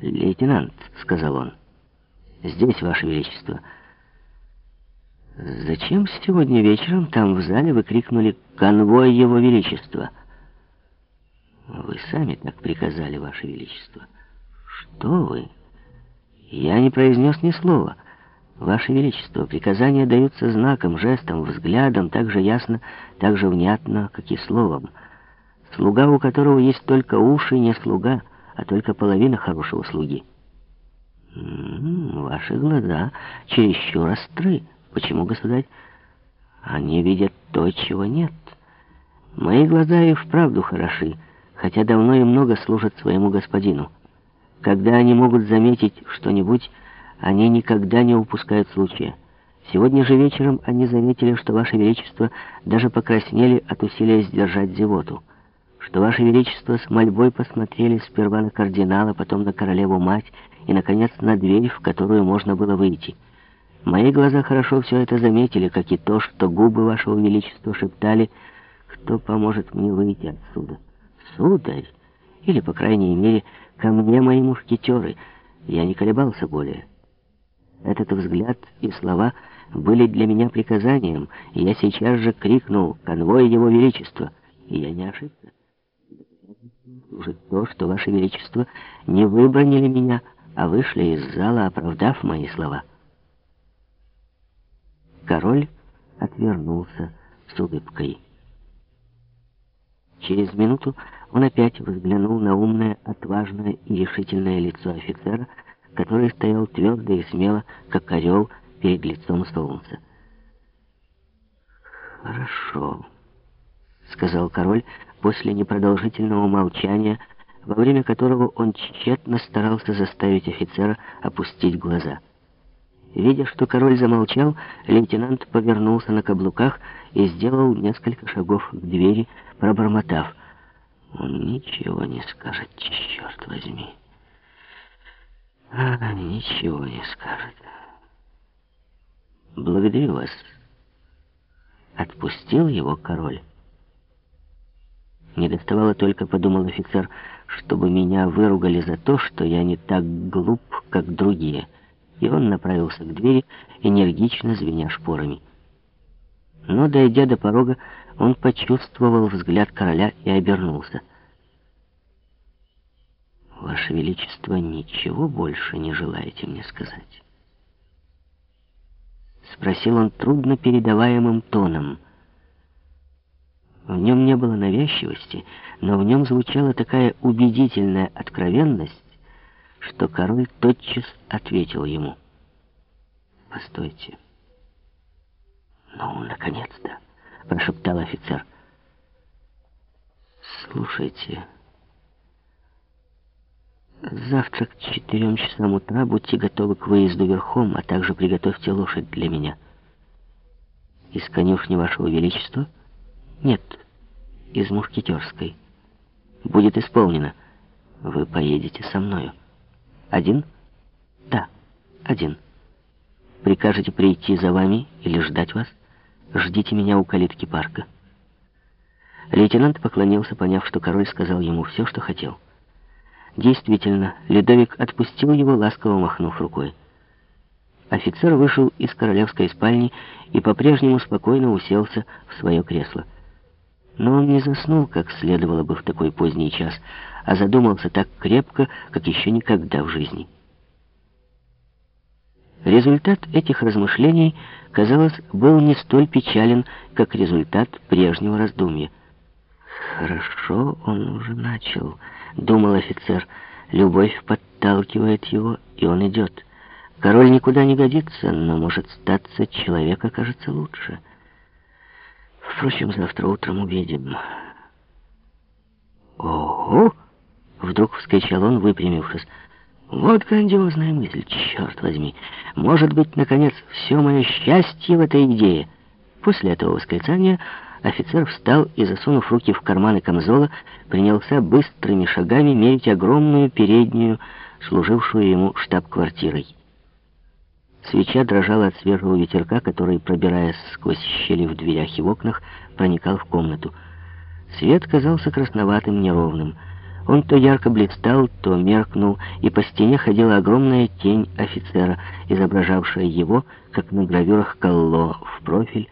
«Лейтенант», — сказал он, — «здесь, Ваше Величество». «Зачем сегодня вечером там в зале вы крикнули «Конвой Его Величества»?» «Вы сами так приказали, Ваше Величество». «Что вы?» «Я не произнес ни слова». «Ваше Величество, приказания даются знаком, жестом, взглядом, так же ясно, так же внятно, как и словом. Слуга, у которого есть только уши, не слуга, а только половина хорошего слуги». М -м, «Ваши глаза чересчур остры». Почему, государь? Они видят то, чего нет. Мои глаза и вправду хороши, хотя давно и много служат своему господину. Когда они могут заметить что-нибудь, они никогда не упускают случая. Сегодня же вечером они заметили, что Ваше Величество даже покраснели от усилия сдержать зевоту, что Ваше Величество с мольбой посмотрели сперва на кардинала, потом на королеву-мать и, наконец, на дверь, в которую можно было выйти. Мои глаза хорошо все это заметили, как и то, что губы вашего величества шептали, кто поможет мне выйти отсюда. Сударь, или, по крайней мере, ко мне мои мушкетеры. Я не колебался более. Этот взгляд и слова были для меня приказанием, и я сейчас же крикнул «Конвой Его Величества!» И я не ошибся. Уже то, что Ваше Величество не выбронили меня, а вышли из зала, оправдав мои слова. Король отвернулся с улыбкой. Через минуту он опять взглянул на умное, отважное и решительное лицо офицера, который стоял твердо и смело, как орел перед лицом солнца. «Хорошо», — сказал король после непродолжительного молчания, во время которого он тщетно старался заставить офицера опустить глаза. Видя, что король замолчал, лейтенант повернулся на каблуках и сделал несколько шагов к двери, пробормотав. «Он ничего не скажет, черт возьми. А, ничего не скажет. Благодарю вас». Отпустил его король. Не доставало только, подумал офицер, чтобы меня выругали за то, что я не так глуп, как другие и он направился к двери, энергично звеня шпорами. Но, дойдя до порога, он почувствовал взгляд короля и обернулся. «Ваше Величество, ничего больше не желаете мне сказать?» Спросил он трудно передаваемым тоном. В нем не было навязчивости, но в нем звучала такая убедительная откровенность, что король тотчас ответил ему. «Постойте». «Ну, наконец-то!» — прошептал офицер. «Слушайте, завтра к четырем часам утра будьте готовы к выезду верхом, а также приготовьте лошадь для меня. Из конюшни вашего величества? Нет, из мушкетерской. Будет исполнено. Вы поедете со мною». Один? Да, один. Прикажете прийти за вами или ждать вас? Ждите меня у калитки парка. Лейтенант поклонился, поняв, что король сказал ему все, что хотел. Действительно, Ледовик отпустил его, ласково махнув рукой. Офицер вышел из королевской спальни и по-прежнему спокойно уселся в свое кресло. Но он не заснул, как следовало бы в такой поздний час, а задумался так крепко, как еще никогда в жизни. Результат этих размышлений, казалось, был не столь печален, как результат прежнего раздумья. «Хорошо он уже начал», — думал офицер. «Любовь подталкивает его, и он идет. Король никуда не годится, но, может, статься, человек окажется лучше». Впрочем, завтра утром увидим. Ого! Вдруг вскричал он, выпрямившись. Вот грандиозная мысль, черт возьми. Может быть, наконец, все мое счастье в этой идее. После этого восклицания офицер встал и, засунув руки в карманы камзола, принялся быстрыми шагами мерить огромную переднюю, служившую ему штаб-квартирой. Свеча дрожала от свежего ветерка, который, пробираясь сквозь щели в дверях и в окнах, проникал в комнату. Свет казался красноватым, неровным. Он то ярко блистал, то меркнул, и по стене ходила огромная тень офицера, изображавшая его, как на гравюрах Колло, в профиль,